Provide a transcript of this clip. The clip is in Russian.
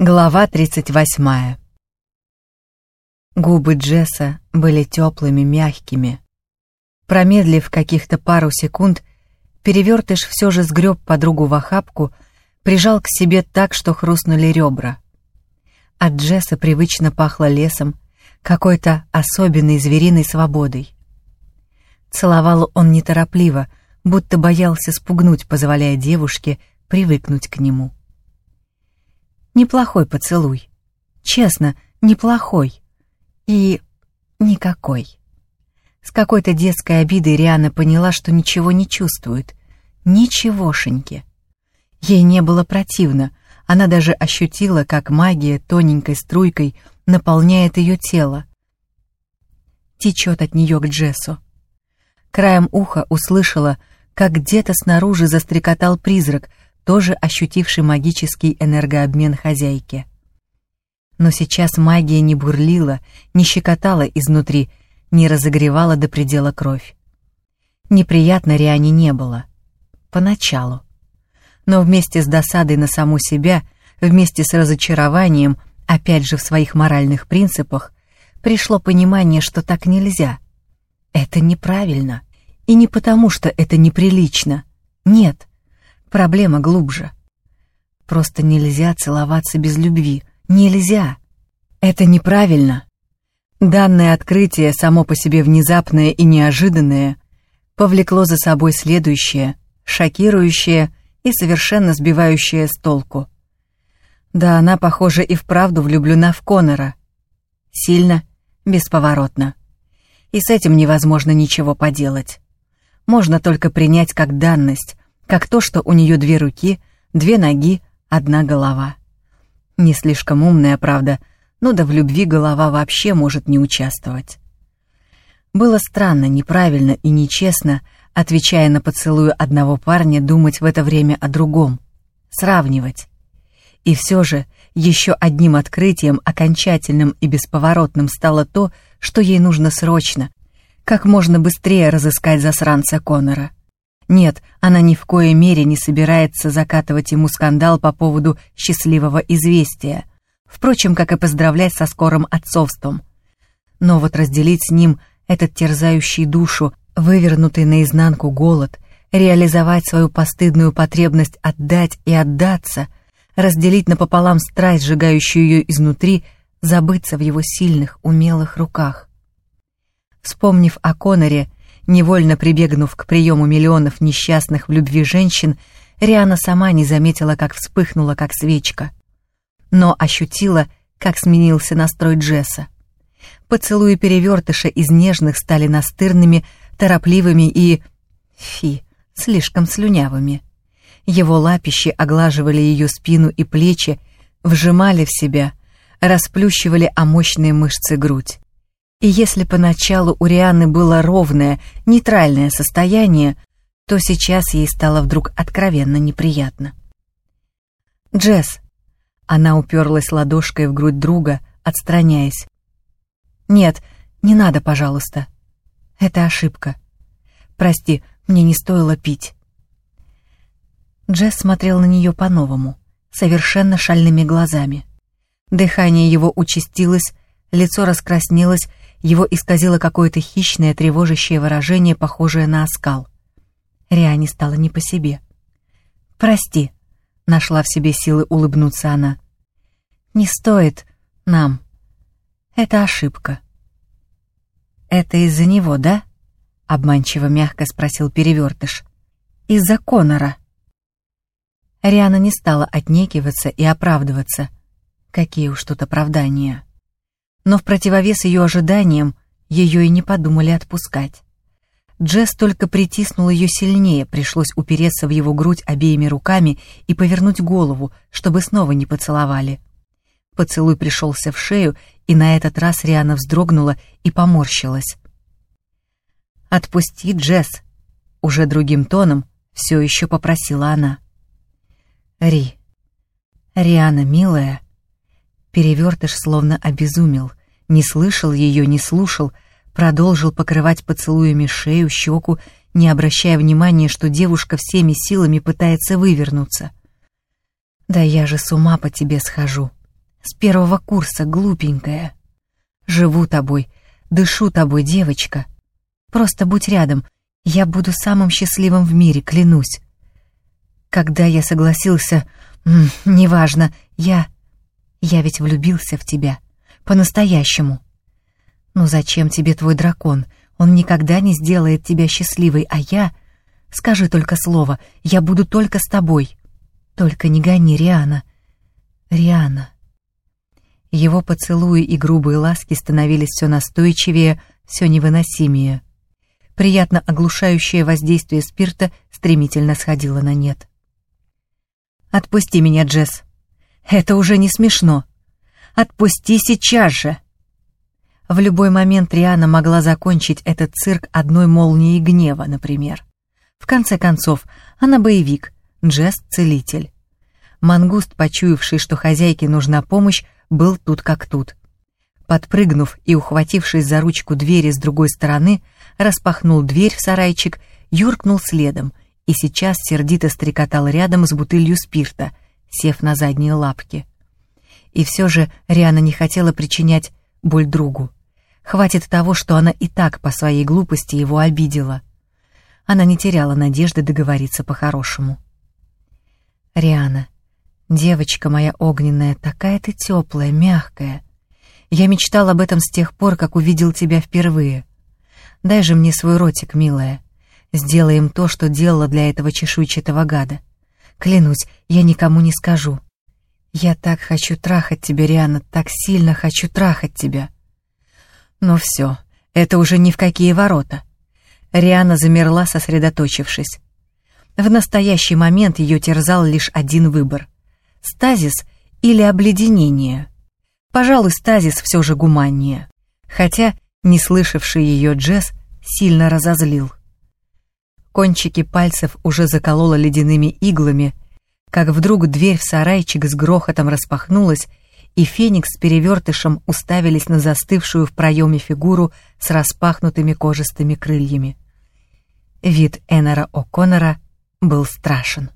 Глава 38 Губы Джесса были теплыми, мягкими. Промедлив каких-то пару секунд, перевертыш все же сгреб подругу в охапку, прижал к себе так, что хрустнули ребра. От Джесса привычно пахло лесом, какой-то особенной звериной свободой. Целовал он неторопливо, будто боялся спугнуть, позволяя девушке привыкнуть к нему. Неплохой поцелуй. Честно, неплохой. И никакой. С какой-то детской обидой Риана поняла, что ничего не чувствует. Ничегошеньки. Ей не было противно. Она даже ощутила, как магия тоненькой струйкой наполняет ее тело. Течет от нее к Джессу. Краем уха услышала, как где-то снаружи застрекотал призрак, тоже ощутивший магический энергообмен хозяйки. Но сейчас магия не бурлила, не щекотала изнутри, не разогревала до предела кровь. Неприятно Риане не было. Поначалу. Но вместе с досадой на саму себя, вместе с разочарованием, опять же в своих моральных принципах, пришло понимание, что так нельзя. Это неправильно. И не потому, что это неприлично. Нет. Проблема глубже. Просто нельзя целоваться без любви. Нельзя. Это неправильно. Данное открытие, само по себе внезапное и неожиданное, повлекло за собой следующее, шокирующее и совершенно сбивающее с толку. Да, она, похоже, и вправду влюблена в Конора. Сильно, бесповоротно. И с этим невозможно ничего поделать. Можно только принять как данность, как то, что у нее две руки, две ноги, одна голова. Не слишком умная, правда, но да в любви голова вообще может не участвовать. Было странно, неправильно и нечестно, отвечая на поцелую одного парня, думать в это время о другом, сравнивать. И все же еще одним открытием, окончательным и бесповоротным стало то, что ей нужно срочно, как можно быстрее разыскать засранца Конора. Нет, она ни в коей мере не собирается закатывать ему скандал по поводу счастливого известия. Впрочем, как и поздравлять со скорым отцовством. Но вот разделить с ним этот терзающий душу, вывернутый наизнанку голод, реализовать свою постыдную потребность отдать и отдаться, разделить напополам страсть, сжигающую ее изнутри, забыться в его сильных, умелых руках. Вспомнив о Коноре, Невольно прибегнув к приему миллионов несчастных в любви женщин, Риана сама не заметила, как вспыхнула, как свечка. Но ощутила, как сменился настрой Джесса. Поцелуи перевертыша из нежных стали настырными, торопливыми и... фи, слишком слюнявыми. Его лапищи оглаживали ее спину и плечи, вжимали в себя, расплющивали о мощные мышцы грудь. И если поначалу у Рианы было ровное, нейтральное состояние, то сейчас ей стало вдруг откровенно неприятно. «Джесс!» Она уперлась ладошкой в грудь друга, отстраняясь. «Нет, не надо, пожалуйста. Это ошибка. Прости, мне не стоило пить». Джесс смотрел на нее по-новому, совершенно шальными глазами. Дыхание его участилось, лицо раскраснелось, его исказило какое-то хищное, тревожащее выражение, похожее на оскал. Риане стало не по себе. «Прости», — нашла в себе силы улыбнуться она. «Не стоит нам. Это ошибка». «Это из-за него, да?» — обманчиво мягко спросил перевертыш. «Из-за Конора». Риана не стала отнекиваться и оправдываться. Какие уж тут оправдания но в противовес ее ожиданиям ее и не подумали отпускать. Джесс только притиснул ее сильнее, пришлось упереться в его грудь обеими руками и повернуть голову, чтобы снова не поцеловали. Поцелуй пришелся в шею, и на этот раз Риана вздрогнула и поморщилась. «Отпусти, Джесс!» — уже другим тоном все еще попросила она. «Ри, Риана, милая!» Перевертыш словно обезумел не слышал ее, не слушал, продолжил покрывать поцелуями шею, щеку, не обращая внимания, что девушка всеми силами пытается вывернуться. «Да я же с ума по тебе схожу», С первого курса, глупенькая. Живу тобой, дышу тобой, девочка. Просто будь рядом, я буду самым счастливым в мире, клянусь. Когда я согласился, неважно, я... Я ведь влюбился в тебя. По-настоящему. Ну зачем тебе твой дракон? Он никогда не сделает тебя счастливой, а я... Скажи только слово, я буду только с тобой. Только не гони Риана. Риана. Его поцелуи и грубые ласки становились все настойчивее, все невыносимее. Приятно оглушающее воздействие спирта стремительно сходило на нет. «Отпусти меня, Джесс. Это уже не смешно. Отпусти сейчас же!» В любой момент Риана могла закончить этот цирк одной молнией гнева, например. В конце концов, она боевик, Джесс — целитель. Мангуст, почуявший, что хозяйке нужна помощь, был тут как тут. Подпрыгнув и ухватившись за ручку двери с другой стороны, распахнул дверь в сарайчик, юркнул следом и сейчас сердито стрекотал рядом с бутылью спирта, сев на задние лапки. И все же Риана не хотела причинять боль другу. Хватит того, что она и так по своей глупости его обидела. Она не теряла надежды договориться по-хорошему. «Риана, девочка моя огненная, такая ты теплая, мягкая. Я мечтал об этом с тех пор, как увидел тебя впервые. Дай же мне свой ротик, милая. Сделаем то, что делала для этого чешуйчатого гада. Клянусь, я никому не скажу. Я так хочу трахать тебя, Риана, так сильно хочу трахать тебя». Но все, это уже ни в какие ворота. Риана замерла, сосредоточившись. В настоящий момент ее терзал лишь один выбор — стазис или обледенение. Пожалуй, стазис все же гуманнее, хотя не слышавший ее Джесс сильно разозлил. Кончики пальцев уже заколола ледяными иглами, как вдруг дверь в сарайчик с грохотом распахнулась, и Феникс с перевертышем уставились на застывшую в проеме фигуру с распахнутыми кожистыми крыльями. Вид Эннера О'Коннора был страшен.